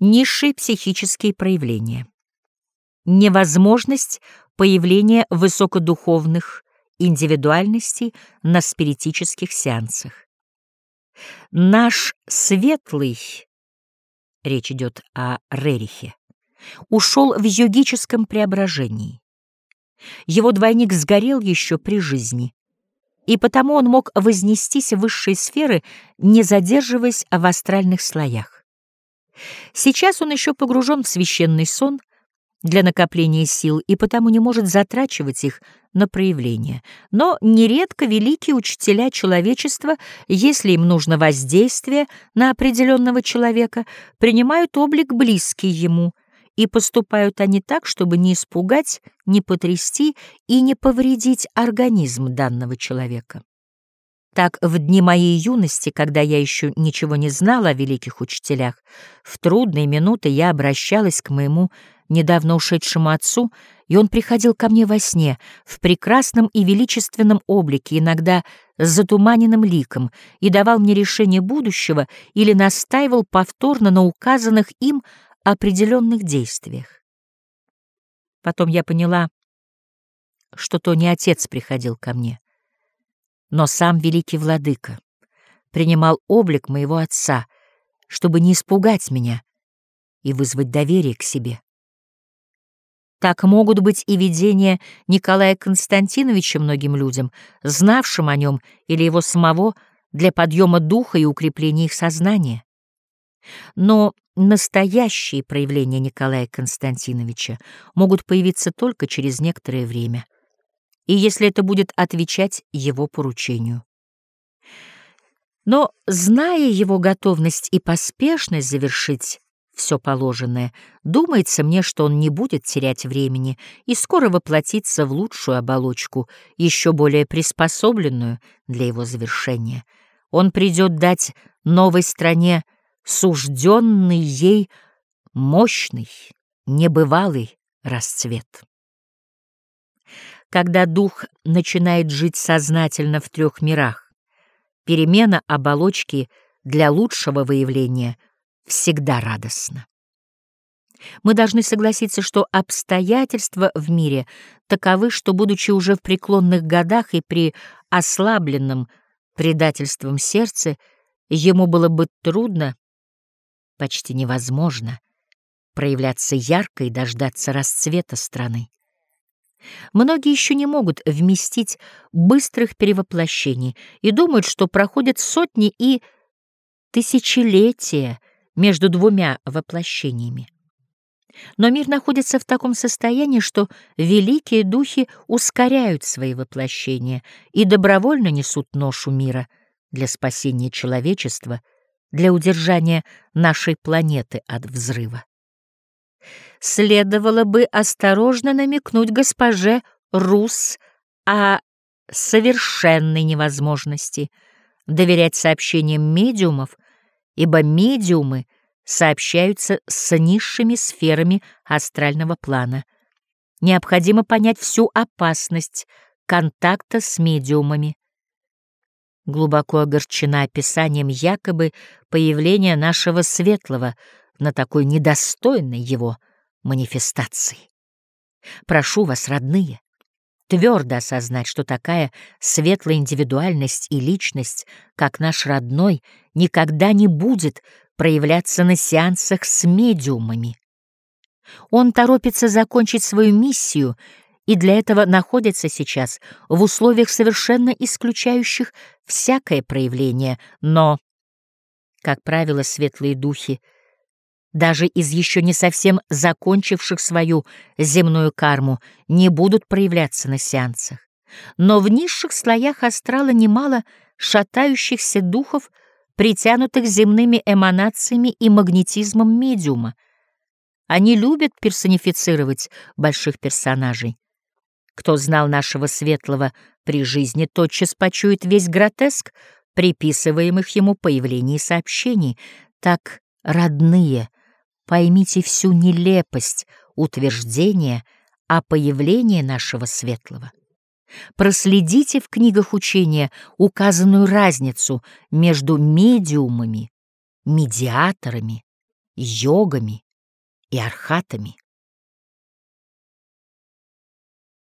Низшие психические проявления. Невозможность появления высокодуховных индивидуальностей на спиритических сеансах. Наш светлый, речь идет о Рерихе, ушел в йогическом преображении. Его двойник сгорел еще при жизни, и потому он мог вознестись в высшие сферы, не задерживаясь в астральных слоях. Сейчас он еще погружен в священный сон для накопления сил и потому не может затрачивать их на проявление. Но нередко великие учителя человечества, если им нужно воздействие на определенного человека, принимают облик близкий ему — и поступают они так, чтобы не испугать, не потрясти и не повредить организм данного человека. Так, в дни моей юности, когда я еще ничего не знала о великих учителях, в трудные минуты я обращалась к моему недавно ушедшему отцу, и он приходил ко мне во сне, в прекрасном и величественном облике, иногда с затуманенным ликом, и давал мне решение будущего или настаивал повторно на указанных им определенных действиях. Потом я поняла, что то не отец приходил ко мне, но сам великий владыка принимал облик моего отца, чтобы не испугать меня и вызвать доверие к себе. Так могут быть и видения Николая Константиновича многим людям, знавшим о нем или его самого, для подъема духа и укрепления их сознания. Но настоящие проявления Николая Константиновича могут появиться только через некоторое время, и если это будет отвечать его поручению. Но, зная его готовность и поспешность завершить все положенное, думается мне, что он не будет терять времени и скоро воплотится в лучшую оболочку, еще более приспособленную для его завершения. Он придет дать новой стране сужденный ей мощный, небывалый расцвет. Когда дух начинает жить сознательно в трех мирах, перемена оболочки для лучшего выявления всегда радостна. Мы должны согласиться, что обстоятельства в мире таковы, что, будучи уже в преклонных годах и при ослабленном предательством сердце, ему было бы трудно почти невозможно проявляться ярко и дождаться расцвета страны. Многие еще не могут вместить быстрых перевоплощений и думают, что проходят сотни и тысячелетия между двумя воплощениями. Но мир находится в таком состоянии, что великие духи ускоряют свои воплощения и добровольно несут ношу мира для спасения человечества — для удержания нашей планеты от взрыва. Следовало бы осторожно намекнуть госпоже Рус о совершенной невозможности доверять сообщениям медиумов, ибо медиумы сообщаются с низшими сферами астрального плана. Необходимо понять всю опасность контакта с медиумами глубоко огорчена описанием якобы появления нашего светлого на такой недостойной его манифестации. Прошу вас, родные, твердо осознать, что такая светлая индивидуальность и личность, как наш родной, никогда не будет проявляться на сеансах с медиумами. Он торопится закончить свою миссию — и для этого находится сейчас в условиях, совершенно исключающих всякое проявление, но, как правило, светлые духи, даже из еще не совсем закончивших свою земную карму, не будут проявляться на сеансах. Но в низших слоях астрала немало шатающихся духов, притянутых земными эманациями и магнетизмом медиума. Они любят персонифицировать больших персонажей. Кто знал нашего светлого при жизни, тотчас почует весь гротеск приписываемых ему появлений сообщений. Так, родные, поймите всю нелепость утверждения о появлении нашего светлого. Проследите в книгах учения указанную разницу между медиумами, медиаторами йогами и архатами.